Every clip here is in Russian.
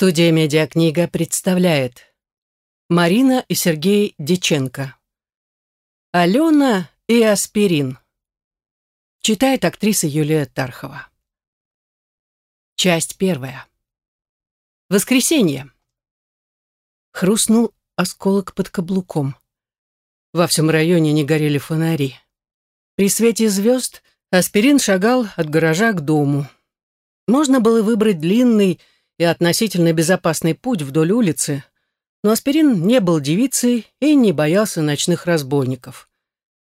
Студия «Медиакнига» представляет Марина и Сергей Диченко Алена и аспирин Читает актриса Юлия Тархова Часть первая Воскресенье Хрустнул осколок под каблуком. Во всем районе не горели фонари. При свете звезд аспирин шагал от гаража к дому. Можно было выбрать длинный, и относительно безопасный путь вдоль улицы, но Аспирин не был девицей и не боялся ночных разбойников.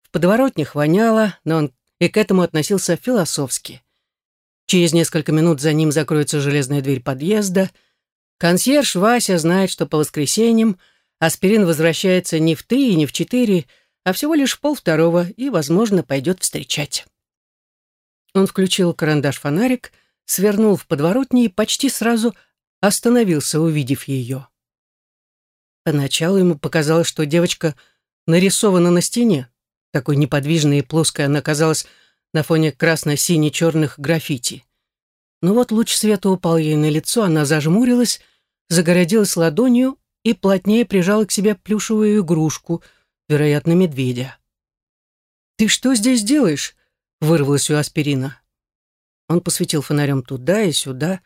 В подворотнях воняло, но он и к этому относился философски. Через несколько минут за ним закроется железная дверь подъезда. Консьерж Вася знает, что по воскресеньям Аспирин возвращается не в три и не в четыре, а всего лишь полвторого и, возможно, пойдет встречать. Он включил карандаш-фонарик свернул в подворотни и почти сразу остановился, увидев ее. Поначалу ему показалось, что девочка нарисована на стене. Такой неподвижной и плоской она казалась на фоне красно-сине-черных граффити. Но вот луч света упал ей на лицо, она зажмурилась, загородилась ладонью и плотнее прижала к себе плюшевую игрушку, вероятно, медведя. «Ты что здесь делаешь?» — вырвалась у аспирина. Он посветил фонарем туда и сюда.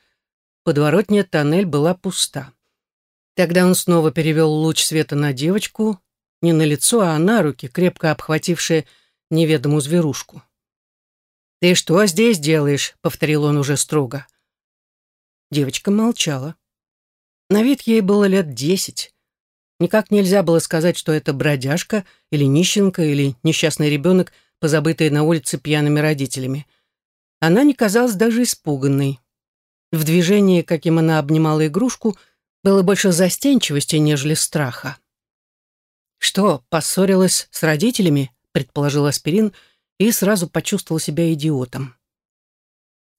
Подворотня тоннель была пуста. Тогда он снова перевел луч света на девочку, не на лицо, а на руки, крепко обхватившие неведомую зверушку. «Ты что здесь делаешь?» — повторил он уже строго. Девочка молчала. На вид ей было лет десять. Никак нельзя было сказать, что это бродяжка или нищенка или несчастный ребенок, позабытый на улице пьяными родителями. Она не казалась даже испуганной. В движении, каким она обнимала игрушку, было больше застенчивости, нежели страха. «Что, поссорилась с родителями?» — предположил Аспирин и сразу почувствовал себя идиотом.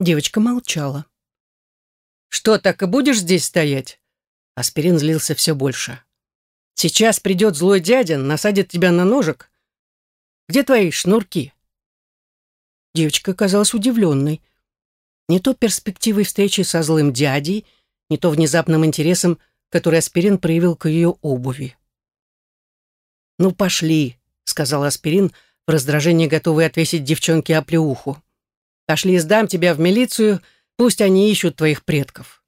Девочка молчала. «Что, так и будешь здесь стоять?» Аспирин злился все больше. «Сейчас придет злой дядя, насадит тебя на ножик. Где твои шнурки?» Девочка казалась удивленной. Не то перспективой встречи со злым дядей, не то внезапным интересом, который Аспирин проявил к ее обуви. «Ну, пошли», — сказал Аспирин, в раздражении готовый отвесить девчонке оплеуху. «Пошли, сдам тебя в милицию, пусть они ищут твоих предков».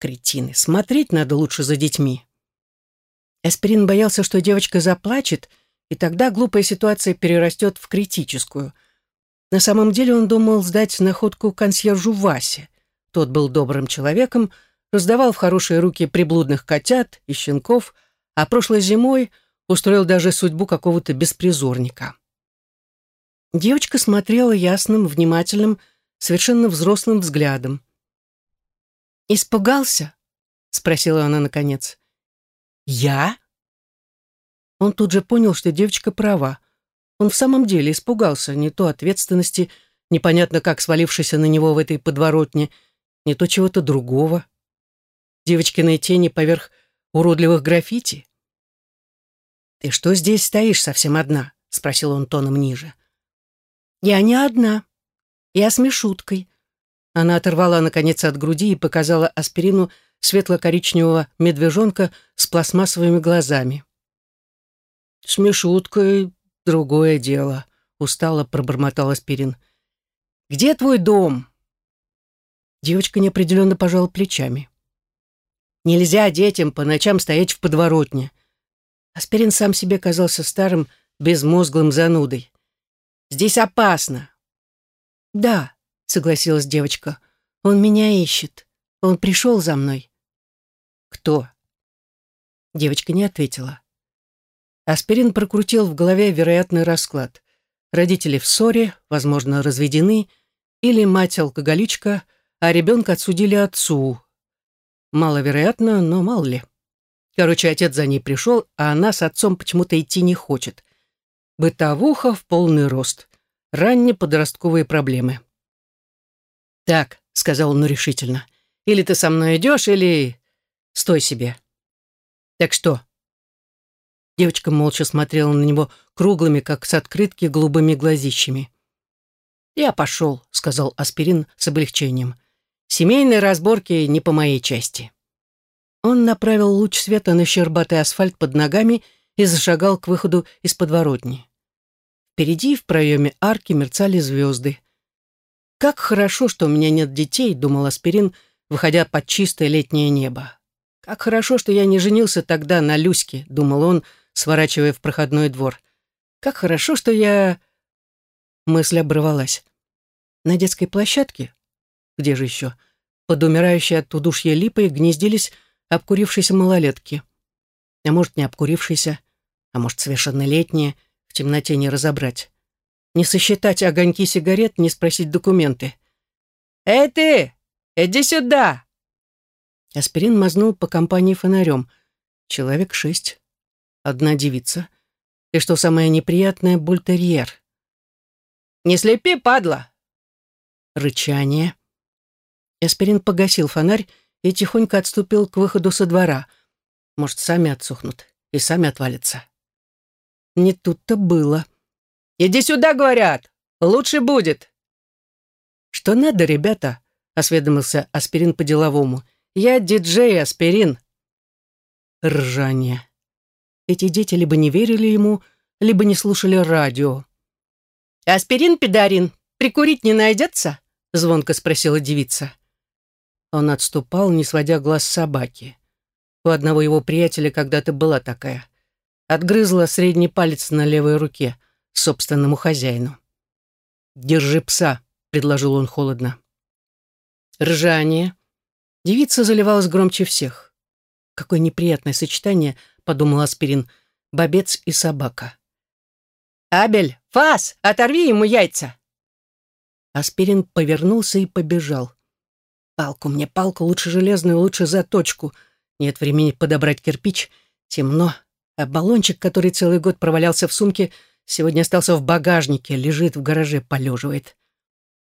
Кретины, смотреть надо лучше за детьми. Аспирин боялся, что девочка заплачет, и тогда глупая ситуация перерастет в критическую — на самом деле он думал сдать находку консьержу Васе. Тот был добрым человеком, раздавал в хорошие руки приблудных котят и щенков, а прошлой зимой устроил даже судьбу какого-то беспризорника. Девочка смотрела ясным, внимательным, совершенно взрослым взглядом. «Испугался?» — спросила она наконец. «Я?» Он тут же понял, что девочка права. Он в самом деле испугался не то ответственности, непонятно как свалившейся на него в этой подворотне, не то чего-то другого. Девочкиной тени поверх уродливых граффити. «Ты что здесь стоишь совсем одна?» — спросил он тоном ниже. «Я не одна. Я с Мишуткой». Она оторвала, наконец, от груди и показала аспирину светло-коричневого медвежонка с пластмассовыми глазами. «С Мишуткой «Другое дело», — устало пробормотал Аспирин. «Где твой дом?» Девочка неопределенно пожала плечами. «Нельзя детям по ночам стоять в подворотне». Аспирин сам себе казался старым, безмозглым занудой. «Здесь опасно». «Да», — согласилась девочка, — «он меня ищет. Он пришел за мной». «Кто?» Девочка не ответила. Аспирин прокрутил в голове вероятный расклад. Родители в ссоре, возможно, разведены, или мать-алкоголичка, а ребенка отсудили отцу. Маловероятно, но мало ли. Короче, отец за ней пришел, а она с отцом почему-то идти не хочет. Бытовуха в полный рост. Ранние подростковые проблемы. «Так», — сказал он решительно, — «или ты со мной идешь, или... Стой себе». «Так что, Девочка молча смотрела на него круглыми, как с открытки, голубыми глазищами. «Я пошел», — сказал Аспирин с облегчением. «Семейные разборки не по моей части». Он направил луч света на щербатый асфальт под ногами и зашагал к выходу из подворотни. Впереди в проеме арки мерцали звезды. «Как хорошо, что у меня нет детей», — думал Аспирин, выходя под чистое летнее небо. «Как хорошо, что я не женился тогда на Люське», — думал он, сворачивая в проходной двор. «Как хорошо, что я...» Мысль обрывалась. На детской площадке? Где же еще? Под умирающей от удушья липой гнездились обкурившиеся малолетки. А может, не обкурившиеся, а может, совершеннолетние, в темноте не разобрать. Не сосчитать огоньки сигарет, не спросить документы. «Эй ты! Иди сюда!» Аспирин мазнул по компании фонарем. Человек шесть. Одна девица. И что самое неприятное, бультерьер. «Не слепи, падла!» Рычание. Аспирин погасил фонарь и тихонько отступил к выходу со двора. Может, сами отсохнут и сами отвалятся. Не тут-то было. «Иди сюда, говорят! Лучше будет!» «Что надо, ребята?» — осведомился Аспирин по-деловому. «Я диджей Аспирин». Ржание. Эти дети либо не верили ему, либо не слушали радио. «Аспирин, педарин, прикурить не найдется?» — звонко спросила девица. Он отступал, не сводя глаз собаки. У одного его приятеля когда-то была такая. Отгрызла средний палец на левой руке собственному хозяину. «Держи пса», — предложил он холодно. Ржание. Девица заливалась громче всех. Какое неприятное сочетание, подумал Аспирин, бобец и собака. «Абель, фас, оторви ему яйца!» Аспирин повернулся и побежал. Палку мне, палку, лучше железную, лучше заточку. Нет времени подобрать кирпич. Темно. А баллончик, который целый год провалялся в сумке, сегодня остался в багажнике, лежит в гараже, полеживает.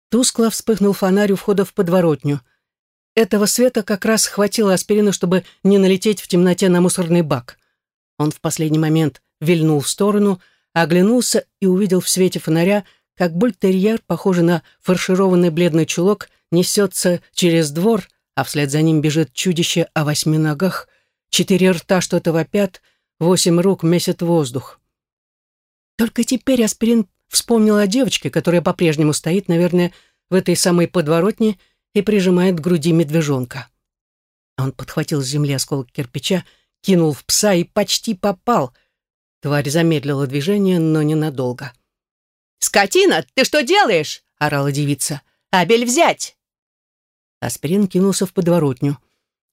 Тускло вспыхнул фонарь у входа в подворотню. Этого света как раз хватило аспирина, чтобы не налететь в темноте на мусорный бак. Он в последний момент вильнул в сторону, оглянулся и увидел в свете фонаря, как бультерьер, похожий на фаршированный бледный чулок, несется через двор, а вслед за ним бежит чудище о восьми ногах, четыре рта что-то вопят, восемь рук месят воздух. Только теперь Аспирин вспомнил о девочке, которая по-прежнему стоит, наверное, в этой самой подворотне и прижимает к груди медвежонка. Он подхватил с земли осколок кирпича, кинул в пса и почти попал. Тварь замедлила движение, но ненадолго. «Скотина, ты что делаешь?» — орала девица. «Абель взять!» Аспирин кинулся в подворотню.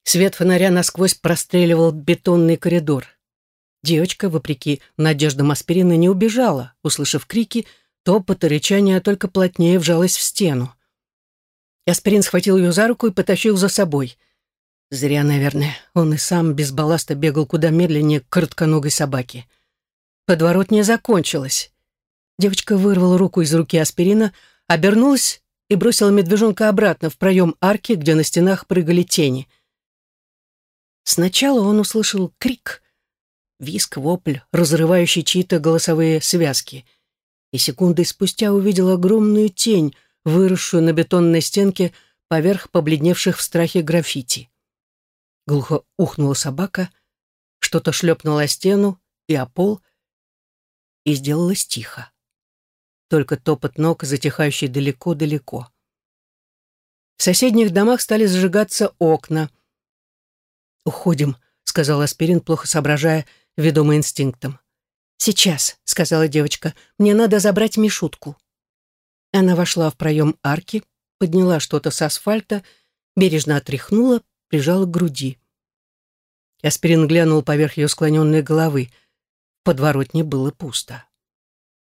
Свет фонаря насквозь простреливал бетонный коридор. Девочка, вопреки надеждам аспирина, не убежала, услышав крики, топот и рычание, только плотнее вжалась в стену. Аспирин схватил ее за руку и потащил за собой. Зря, наверное, он и сам без балласта бегал куда медленнее коротконогой собаки. Подворотня закончилась. Девочка вырвала руку из руки аспирина, обернулась и бросила медвежонка обратно в проем арки, где на стенах прыгали тени. Сначала он услышал крик, виск, вопль, разрывающий чьи-то голосовые связки, и секунды спустя увидел огромную тень, выросшую на бетонной стенке поверх побледневших в страхе граффити. Глухо ухнула собака, что-то шлепнуло о стену и о пол, и сделалось тихо только топот ног, затихающий далеко-далеко. В соседних домах стали зажигаться окна. «Уходим», — сказал Аспирин, плохо соображая, ведомый инстинктом. «Сейчас», — сказала девочка, — «мне надо забрать Мишутку». Она вошла в проем арки, подняла что-то с асфальта, бережно отряхнула, прижала к груди. Аспирин глянул поверх ее склоненной головы. Подворотне было пусто.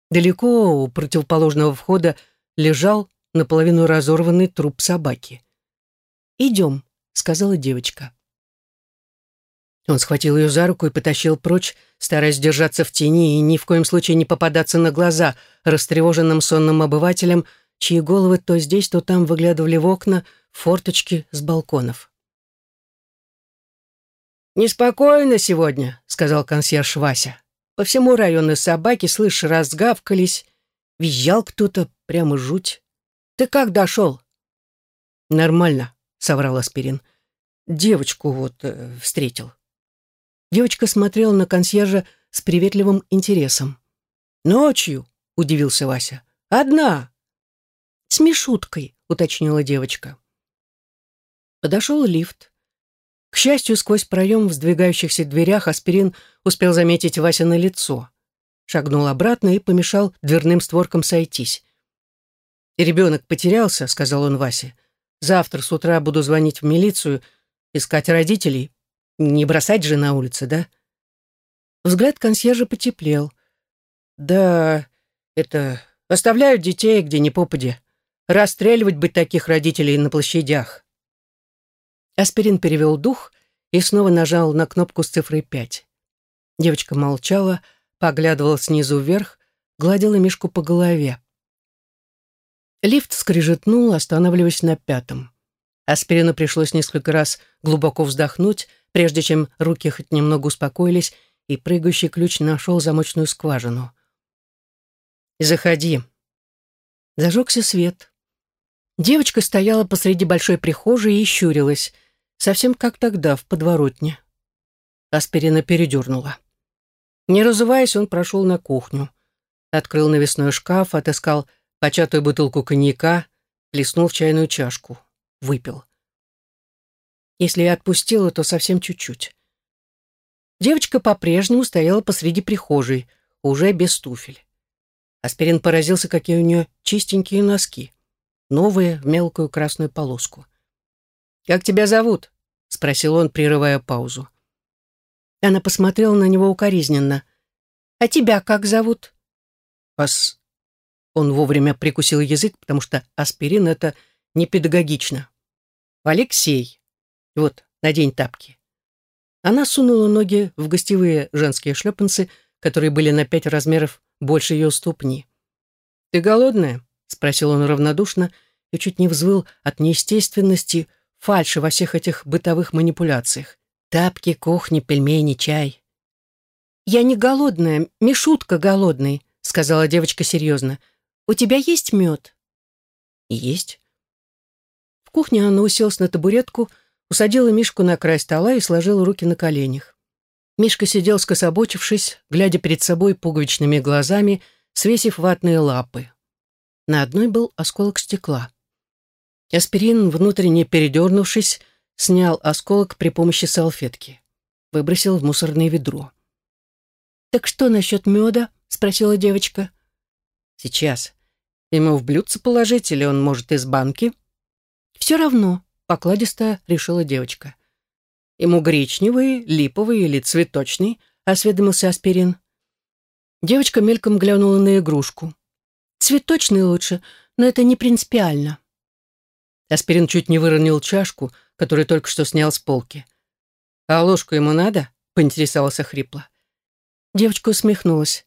Далеко у противоположного входа лежал наполовину разорванный труп собаки. «Идем», — сказала девочка. Он схватил ее за руку и потащил прочь, стараясь держаться в тени и ни в коем случае не попадаться на глаза растревоженным сонным обывателям, чьи головы то здесь, то там выглядывали в окна, форточки с балконов. «Неспокойно сегодня», — сказал консьерж Вася. По всему району собаки, слышь, разгавкались. Визжал кто-то, прямо жуть. Ты как дошел? Нормально, соврал Аспирин. девочку вот э, встретил». Девочка смотрела на консьержа с приветливым интересом. «Ночью», — удивился Вася. «Одна». «С Мишуткой», — уточнила девочка. Подошел лифт. К счастью, сквозь проем в сдвигающихся дверях аспирин успел заметить Вася на лицо. Шагнул обратно и помешал дверным створкам сойтись. «Ребенок потерялся», — сказал он Васе. «Завтра с утра буду звонить в милицию, искать родителей. Не бросать же на улице, да?» Взгляд консьержа потеплел. «Да, это... Оставляют детей где ни попадя. Расстреливать быть таких родителей на площадях». Аспирин перевел дух и снова нажал на кнопку с цифрой пять. Девочка молчала, поглядывала снизу вверх, гладила Мишку по голове. Лифт скрижетнул, останавливаясь на пятом. Аспирину пришлось несколько раз глубоко вздохнуть, прежде чем руки хоть немного успокоились, и прыгающий ключ нашел замочную скважину. «Заходи». Зажегся свет. Девочка стояла посреди большой прихожей и щурилась — Совсем как тогда, в подворотне. Аспирина передернула. Не разуваясь, он прошел на кухню. Открыл навесной шкаф, отыскал початую бутылку коньяка, плеснул в чайную чашку. Выпил. Если я отпустила, то совсем чуть-чуть. Девочка по-прежнему стояла посреди прихожей, уже без туфель. Аспирин поразился, какие у нее чистенькие носки. Новые, в мелкую красную полоску. «Как тебя зовут?» — спросил он, прерывая паузу. Она посмотрела на него укоризненно. «А тебя как зовут?» «Ас...» Он вовремя прикусил язык, потому что аспирин — это не педагогично. «Алексей. Вот, надень тапки». Она сунула ноги в гостевые женские шлепанцы, которые были на пять размеров больше ее ступни. «Ты голодная?» — спросил он равнодушно и чуть не взвыл от неестественности, фальши во всех этих бытовых манипуляциях. Тапки, кухни, пельмени, чай. «Я не голодная, Мишутка голодный», — сказала девочка серьезно. «У тебя есть мед?» «Есть». В кухне она уселась на табуретку, усадила Мишку на край стола и сложила руки на коленях. Мишка сидел скособочившись, глядя перед собой пуговичными глазами, свесив ватные лапы. На одной был осколок стекла. Аспирин, внутренне передернувшись, снял осколок при помощи салфетки. Выбросил в мусорное ведро. «Так что насчет меда?» — спросила девочка. «Сейчас. Ему в блюдце положить или он может из банки?» «Все равно», — покладисто решила девочка. «Ему гречневый, липовый или цветочный?» — осведомился Аспирин. Девочка мельком глянула на игрушку. «Цветочный лучше, но это не принципиально». Аспирин чуть не выронил чашку, которую только что снял с полки. «А ложку ему надо?» — поинтересовался хрипло. Девочка усмехнулась.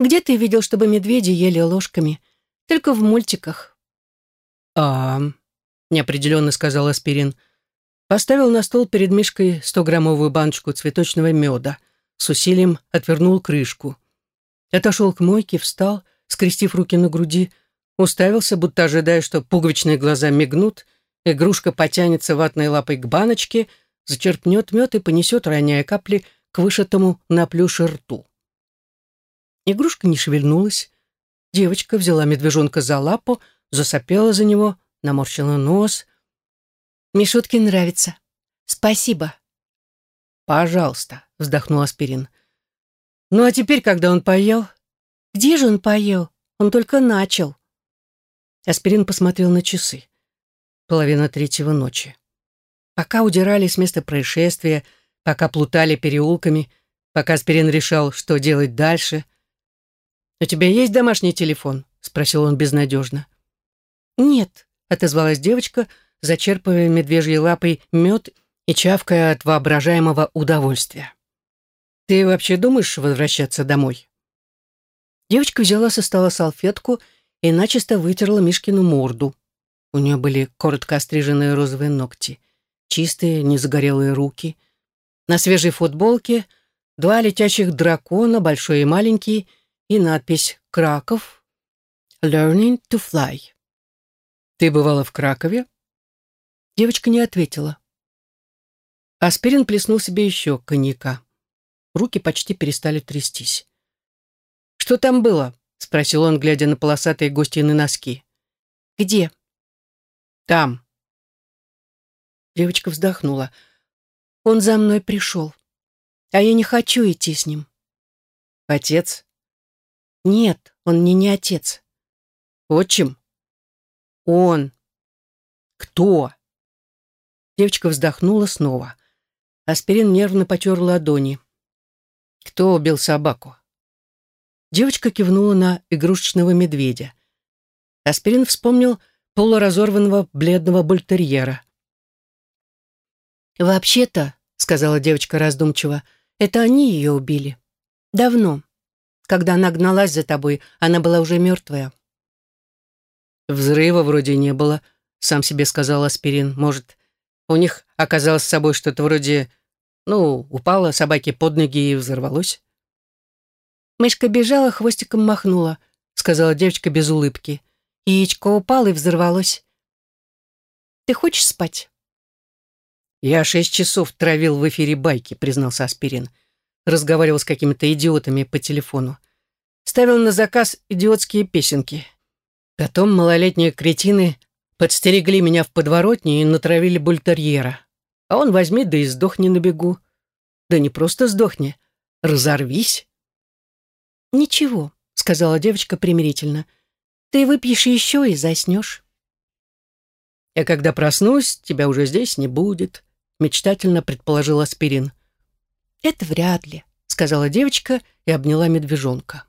«Где ты видел, чтобы медведи ели ложками? Только в мультиках». «А...» — неопределенно сказал Аспирин. Поставил на стол перед Мишкой стограммовую баночку цветочного меда. С усилием отвернул крышку. Отошел к мойке, встал, скрестив руки на груди, уставился, будто ожидая, что пуговичные глаза мигнут, игрушка потянется ватной лапой к баночке, зачерпнет мед и понесет, роняя капли, к вышитому на плюше рту. Игрушка не шевельнулась. Девочка взяла медвежонка за лапу, засопела за него, наморщила нос. «Мишутке нравится. Спасибо». «Пожалуйста», — вздохнул Аспирин. «Ну а теперь, когда он поел?» «Где же он поел? Он только начал». Аспирин посмотрел на часы. Половина третьего ночи. Пока удирали с места происшествия, пока плутали переулками, пока Аспирин решал, что делать дальше. «У тебя есть домашний телефон?» — спросил он безнадежно. «Нет», — отозвалась девочка, зачерпывая медвежьей лапой мед и чавкая от воображаемого удовольствия. «Ты вообще думаешь возвращаться домой?» Девочка взяла со стола салфетку и начисто вытерла Мишкину морду. У нее были коротко остриженные розовые ногти, чистые, незагорелые руки. На свежей футболке два летящих дракона, большой и маленький, и надпись «Краков» «Learning to fly». «Ты бывала в Кракове?» Девочка не ответила. Аспирин плеснул себе еще коньяка. Руки почти перестали трястись. «Что там было?» — спросил он, глядя на полосатые гостиные носки. «Где?» «Там». Девочка вздохнула. «Он за мной пришел. А я не хочу идти с ним». «Отец?» «Нет, он мне не отец». «Отчим?» «Он». «Кто?» Девочка вздохнула снова. Аспирин нервно потер ладони. «Кто убил собаку?» Девочка кивнула на игрушечного медведя. Аспирин вспомнил полуразорванного бледного бультерьера. «Вообще-то», — сказала девочка раздумчиво, — «это они ее убили. Давно. Когда она гналась за тобой, она была уже мертвая». «Взрыва вроде не было», — сам себе сказал Аспирин. «Может, у них оказалось с собой что-то вроде... Ну, упало собаке под ноги и взорвалось?» Мышка бежала, хвостиком махнула, сказала девочка без улыбки. Яичко упало и взорвалось. «Ты хочешь спать?» «Я шесть часов травил в эфире байки», — признался Аспирин. Разговаривал с какими-то идиотами по телефону. Ставил на заказ идиотские песенки. Потом малолетние кретины подстерегли меня в подворотне и натравили бультерьера. А он возьми, да и сдохни на бегу. Да не просто сдохни, разорвись. «Ничего», — сказала девочка примирительно. «Ты выпьешь еще и заснешь». «Я когда проснусь, тебя уже здесь не будет», — мечтательно предположил Аспирин. «Это вряд ли», — сказала девочка и обняла медвежонка.